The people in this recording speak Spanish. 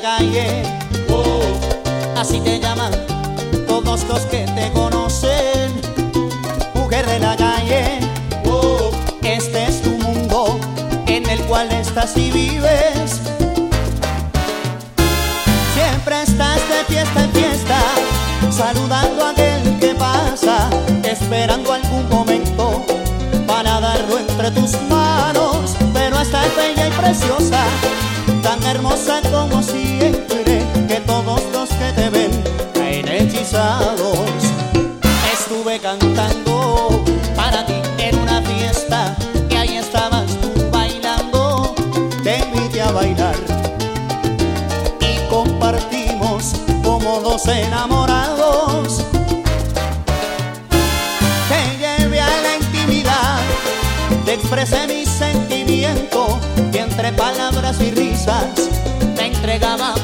calle. Oh. Así te llaman todos los que te conocen. Mujer de la calle. Oh. Este es tu mundo en el cual estás y vives. Siempre estás de fiesta en fiesta, saludando a aquel que pasa, esperando algún momento para darlo entre tus manos. Pero estás bella y preciosa estuve cantando para ti en una fiesta que ahí estabas tú bailando, te invité a bailar y compartimos como dos enamorados. Te llevé a la intimidad, te expresé mi sentimiento y entre palabras y risas te entregaba